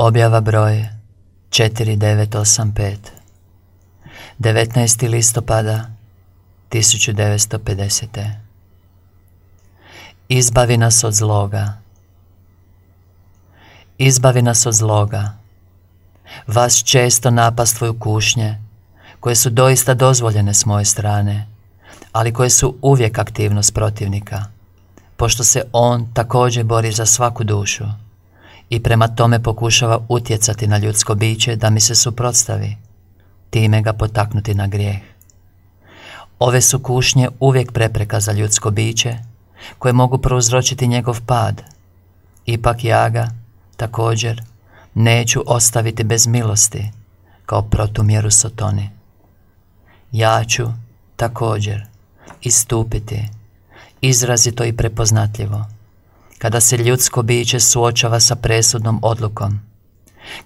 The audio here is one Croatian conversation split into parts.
Objava broj 4985 19. listopada 1950. Izbavi nas od zloga. Izbavi nas od zloga. Vas često napastvuju kušnje, koje su doista dozvoljene s moje strane, ali koje su uvijek aktivnost protivnika, pošto se on također bori za svaku dušu i prema tome pokušava utjecati na ljudsko biće da mi se suprotstavi, time ga potaknuti na grijeh. Ove su kušnje uvijek prepreka za ljudsko biće, koje mogu prouzročiti njegov pad. Ipak ja ga, također, neću ostaviti bez milosti, kao protumjeru Sotoni. Ja ću, također, istupiti, izrazito i prepoznatljivo, kada se ljudsko biće suočava sa presudnom odlukom,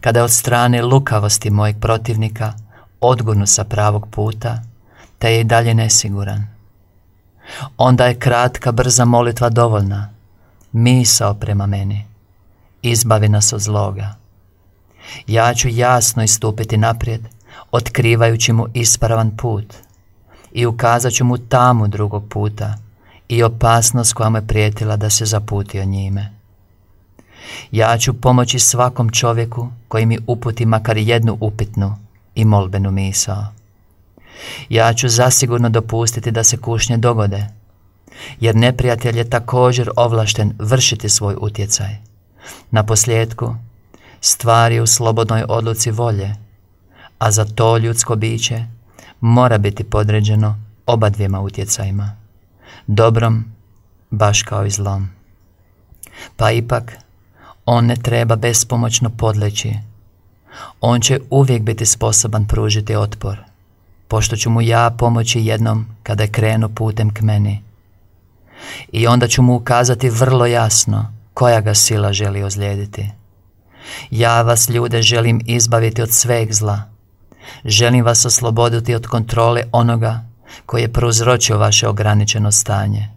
kada od strane lukavosti mojeg protivnika odgurnu sa pravog puta, te je i dalje nesiguran. Onda je kratka, brza molitva dovoljna, misao prema meni, izbavi nas od zloga. Ja ću jasno istupiti naprijed, otkrivajući mu ispravan put i ukazat ću mu tamu drugog puta i opasnost koja mu je prijetila da se zaputio njime. Ja ću pomoći svakom čovjeku koji mi uputi makar jednu upitnu i molbenu misao. Ja ću zasigurno dopustiti da se kušnje dogode, jer neprijatelj je također ovlašten vršiti svoj utjecaj. Na posljedku, stvari u slobodnoj odluci volje, a za to ljudsko biće mora biti podređeno oba dvijema utjecajima, dobrom baš kao i zlom. Pa ipak, on ne treba bespomoćno podleći. On će uvijek biti sposoban pružiti otpor, pošto ću mu ja pomoći jednom kada je krenu putem k meni. I onda ću mu ukazati vrlo jasno koja ga sila želi ozlijediti. Ja vas ljude želim izbaviti od sveg zla. Želim vas osloboditi od kontrole onoga koji je prouzročio vaše ograničeno stanje.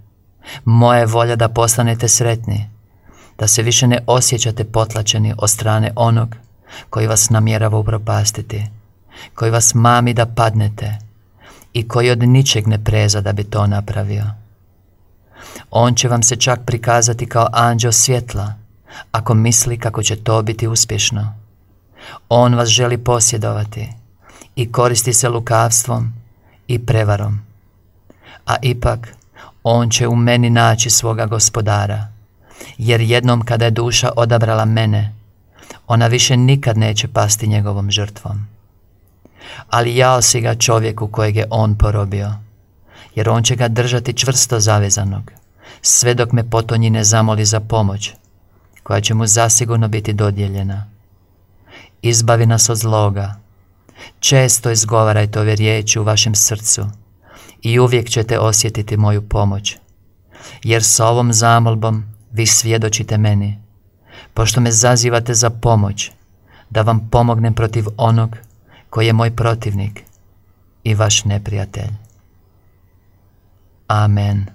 Moja je volja da postanete sretni, da se više ne osjećate potlačeni od strane onog koji vas namjerava upropastiti, koji vas mami da padnete i koji od ničeg ne preza da bi to napravio. On će vam se čak prikazati kao anđeo svjetla, ako misli kako će to biti uspješno. On vas želi posjedovati i koristi se lukavstvom i prevarom. A ipak, on će u meni naći svoga gospodara, jer jednom kada je duša odabrala mene, ona više nikad neće pasti njegovom žrtvom. Ali jao si ga čovjeku kojeg je on porobio, jer on će ga držati čvrsto zavezanog, sve dok me potonji ne zamoli za pomoć, koja će mu zasigurno biti dodijeljena. Izbavi nas od zloga. Često izgovarajte ove riječi u vašem srcu i uvijek ćete osjetiti moju pomoć, jer sa ovom zamolbom vi svjedočite meni, pošto me zazivate za pomoć, da vam pomognem protiv onog koji je moj protivnik i vaš neprijatelj. Amen.